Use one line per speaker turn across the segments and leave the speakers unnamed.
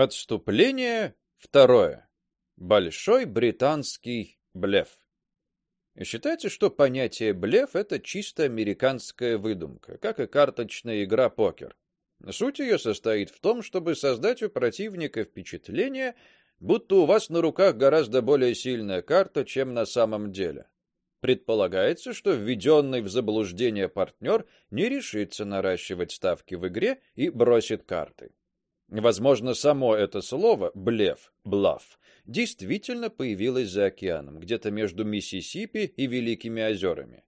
Отступление второе. Большой британский блеф. Считается, что понятие блеф это чисто американская выдумка, как и карточная игра покер. Суть ее состоит в том, чтобы создать у противника впечатление, будто у вас на руках гораздо более сильная карта, чем на самом деле. Предполагается, что введенный в заблуждение партнер не решится наращивать ставки в игре и бросит карты. Возможно, само это слово блеф, блаф действительно появилось за океаном, где-то между Миссисипи и Великими озерами.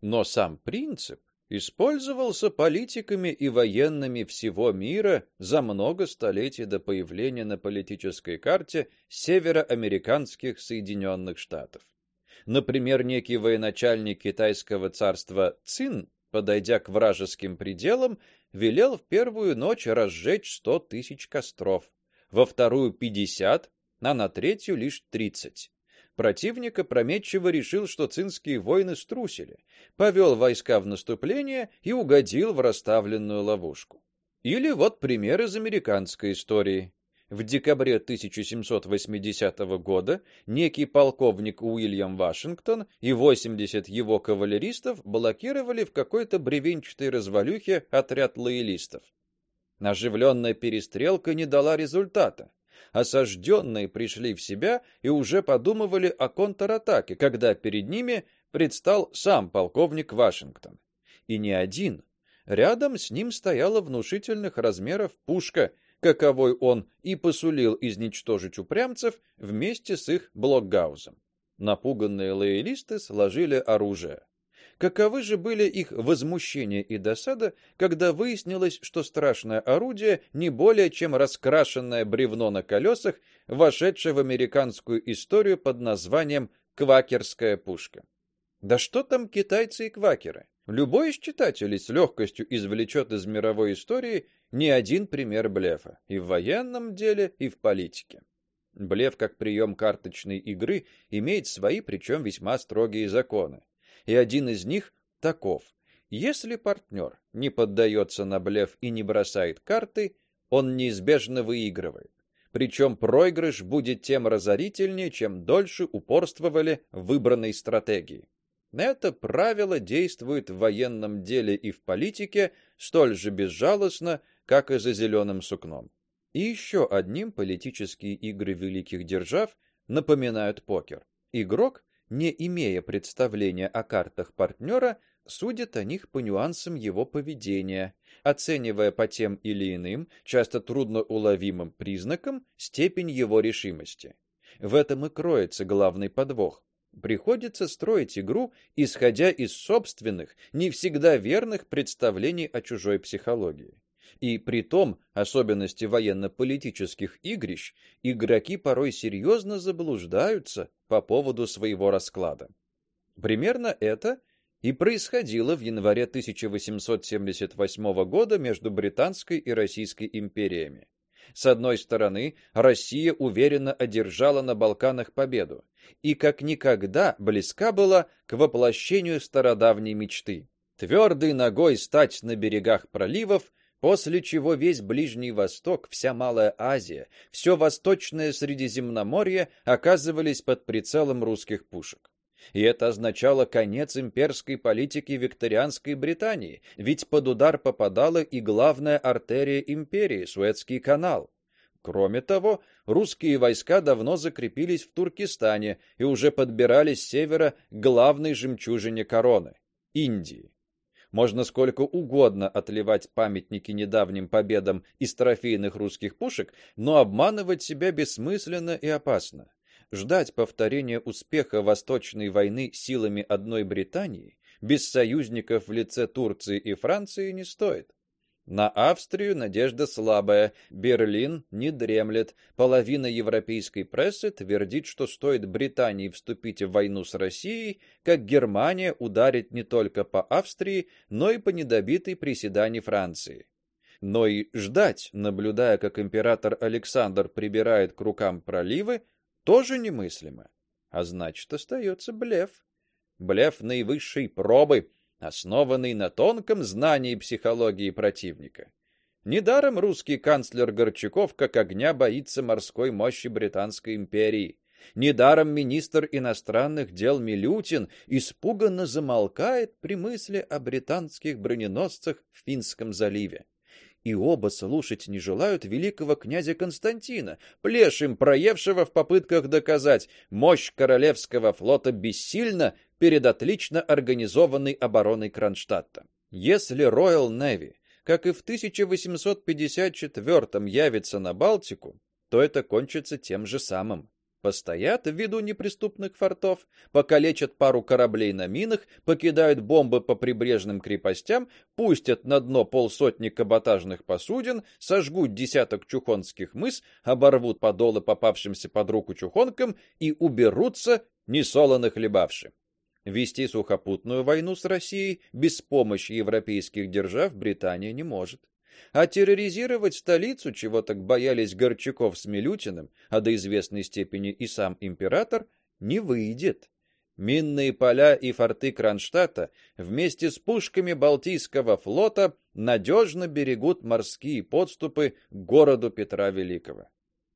Но сам принцип использовался политиками и военными всего мира за много столетий до появления на политической карте североамериканских Соединенных Штатов. Например, некий военачальник китайского царства Цин, подойдя к вражеским пределам, велел в первую ночь разжечь сто тысяч костров, во вторую пятьдесят, а на третью лишь тридцать. Противник опрометчиво решил, что цинские воины струсили, повел войска в наступление и угодил в расставленную ловушку. Или вот пример из американской истории. В декабре 1780 года некий полковник Уильям Вашингтон и 80 его кавалеристов блокировали в какой-то бревенчатой развалюхе отряд лоялистов. Оживленная перестрелка не дала результата. Осажденные пришли в себя и уже подумывали о контратаке, когда перед ними предстал сам полковник Вашингтон. И не один. Рядом с ним стояла внушительных размеров пушка каковой он и посулил изничтожить упрямцев вместе с их блокгаузом. Напуганные лоялисты сложили оружие. Каковы же были их возмущение и досада, когда выяснилось, что страшное орудие не более чем раскрашенное бревно на колесах, вошедшее в американскую историю под названием квакерская пушка. Да что там китайцы и квакеры? Любой из читателей с легкостью извлечет из мировой истории не один пример блефа и в военном деле, и в политике. Блеф как прием карточной игры имеет свои, причем весьма строгие законы. И один из них таков: если партнер не поддается на блеф и не бросает карты, он неизбежно выигрывает. Причем проигрыш будет тем разорительнее, чем дольше упорствовали в выбранной стратегии. Это правило действует в военном деле и в политике столь же безжалостно, как и за зеленым сукном. И еще одним политические игры великих держав напоминают покер. Игрок, не имея представления о картах партнера, судит о них по нюансам его поведения, оценивая по тем или иным, часто трудно уловимым признакам степень его решимости. В этом и кроется главный подвох. Приходится строить игру, исходя из собственных, не всегда верных представлений о чужой психологии. И при том особенности военно-политических игрищ игроки порой серьезно заблуждаются по поводу своего расклада. Примерно это и происходило в январе 1878 года между британской и российской империями. С одной стороны, Россия уверенно одержала на Балканах победу и как никогда близка была к воплощению стародавней мечты твердой ногой стать на берегах проливов после чего весь Ближний Восток, вся Малая Азия, все восточное Средиземноморье оказывались под прицелом русских пушек. И это означало конец имперской политики викторианской Британии, ведь под удар попадала и главная артерия империи Суэцкий канал. Кроме того, русские войска давно закрепились в Туркестане и уже подбирались с севера к главной жемчужине короны Индии. Можно сколько угодно отливать памятники недавним победам из трофейных русских пушек, но обманывать себя бессмысленно и опасно. Ждать повторения успеха Восточной войны силами одной Британии без союзников в лице Турции и Франции не стоит. На Австрию надежда слабая, Берлин не дремлет. Половина европейской прессы твердит, что стоит Британии вступить в войну с Россией, как Германия ударит не только по Австрии, но и по недобитой приседани Франции. Но и ждать, наблюдая, как император Александр прибирает к рукам проливы, тоже немыслимо. А значит, остается блеф. Блеф наивысшей пробы, основанный на тонком знании психологии противника. Недаром русский канцлер Горчаков как огня боится морской мощи британской империи. Недаром министр иностранных дел Милютин испуганно замолкает при мысли о британских броненосцах в Финском заливе. И оба слушать не желают великого князя Константина, плешим проевшего в попытках доказать, мощь королевского флота бессильна перед отлично организованной обороной Кронштадта. Если Royal Navy, как и в 1854 явится на Балтику, то это кончится тем же самым. Постоят в виду неприступных фортов, покалечат пару кораблей на минах, покидают бомбы по прибрежным крепостям, пустят на дно полсотни каботажных посудин, сожгут десяток чухонских мыс, оборвут подолы попавшимся под руку чухонкам и уберутся, несолоно хлебавши. Вести сухопутную войну с Россией без помощи европейских держав Британия не может а терроризировать столицу, чего так боялись Горчаков с Милютиным, а до известной степени и сам император, не выйдет. Минные поля и форты Кронштадта вместе с пушками Балтийского флота надежно берегут морские подступы к городу Петра Великого.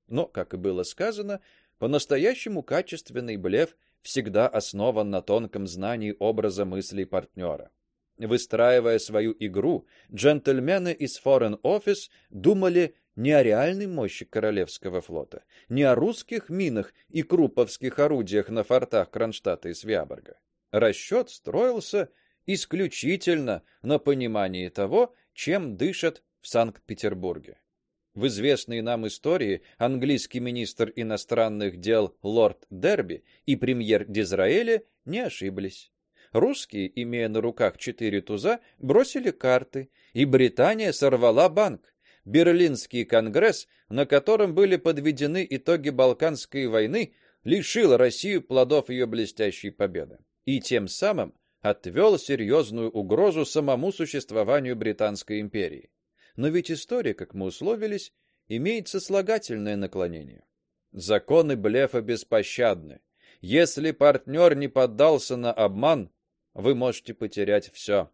Но, как и было сказано, по-настоящему качественный блеф всегда основан на тонком знании образа мыслей партнера. Выстраивая свою игру, джентльмены из Foreign Office думали не о реальной мощи королевского флота, не о русских минах и круповских орудиях на фортах Кронштадта и Свяборга. Расчет строился исключительно на понимании того, чем дышат в Санкт-Петербурге. В известной нам истории английский министр иностранных дел лорд Дерби и премьер Дизраэля не ошиблись. Русские, имея на руках четыре туза, бросили карты, и Британия сорвала банк. Берлинский конгресс, на котором были подведены итоги Балканской войны, лишил Россию плодов ее блестящей победы и тем самым отвел серьезную угрозу самому существованию британской империи. Но ведь история, как мы условились, имеет сослагательное наклонение. Законы блефа беспощадны. Если партнер не поддался на обман, вы можете потерять все.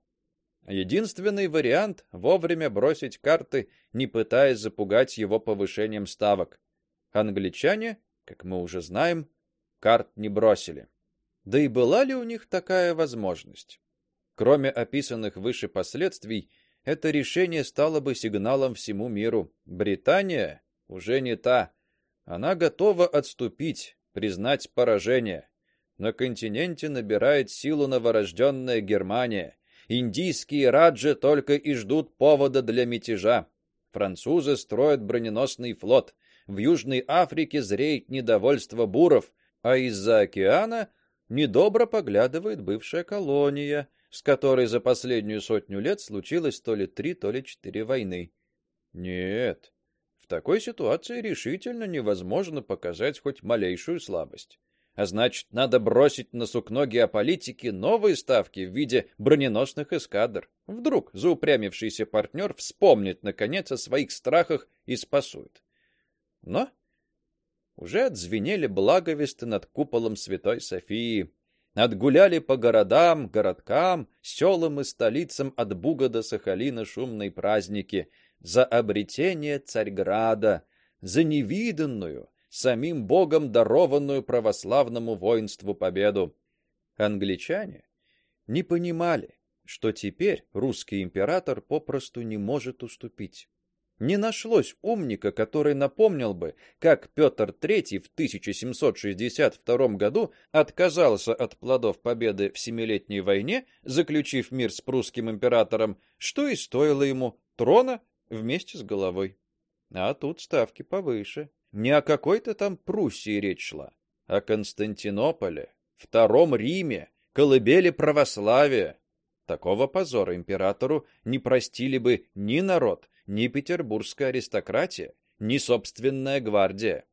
Единственный вариант вовремя бросить карты, не пытаясь запугать его повышением ставок. Англичане, как мы уже знаем, карт не бросили. Да и была ли у них такая возможность? Кроме описанных выше последствий, это решение стало бы сигналом всему миру. Британия уже не та. Она готова отступить, признать поражение. На континенте набирает силу новорожденная Германия. Индийские раджи только и ждут повода для мятежа. Французы строят броненосный флот. В Южной Африке зреет недовольство буров, а из-за океана недобро поглядывает бывшая колония, с которой за последнюю сотню лет случилось то ли три, то ли четыре войны. Нет, в такой ситуации решительно невозможно показать хоть малейшую слабость. А значит, надо бросить на сукно геополитики новые ставки в виде броненосных эскадр. Вдруг заупрямившийся партнер вспомнит наконец о своих страхах и спасует. Но уже отзвенели благовесты над куполом Святой Софии, отгуляли по городам, городкам, селам и столицам от Буга до Сахалина шумные праздники за обретение Царьграда, за невиданную, самим Богом дарованную православному воинству победу. Англичане не понимали, что теперь русский император попросту не может уступить. Не нашлось умника, который напомнил бы, как Петр III в 1762 году отказался от плодов победы в Семилетней войне, заключив мир с прусским императором, что и стоило ему трона вместе с головой. А тут ставки повыше. Не о какой-то там Пруссии речь шла, а о Константинополе, Втором Риме, колыбели православия. Такого позора императору не простили бы ни народ, ни петербургская аристократия, ни собственная гвардия.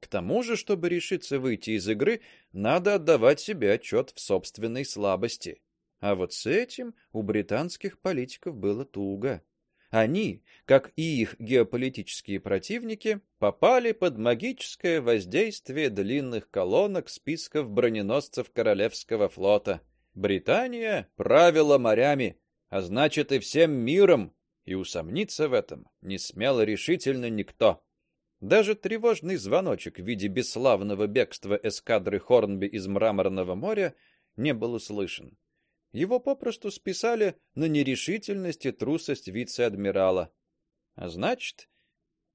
К тому же, чтобы решиться выйти из игры, надо отдавать себе отчет в собственной слабости. А вот с этим у британских политиков было туго. Они, как и их геополитические противники, попали под магическое воздействие длинных колонок списков броненосцев королевского флота. Британия правила морями, а значит и всем миром, и усомниться в этом не смел решительно никто. Даже тревожный звоночек в виде бесславного бегства эскадры Хорнби из Мраморного моря не был услышан. Его попросту списали на нерешительность и трусость вице-адмирала. А значит,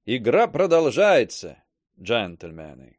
игра продолжается, джентльмены.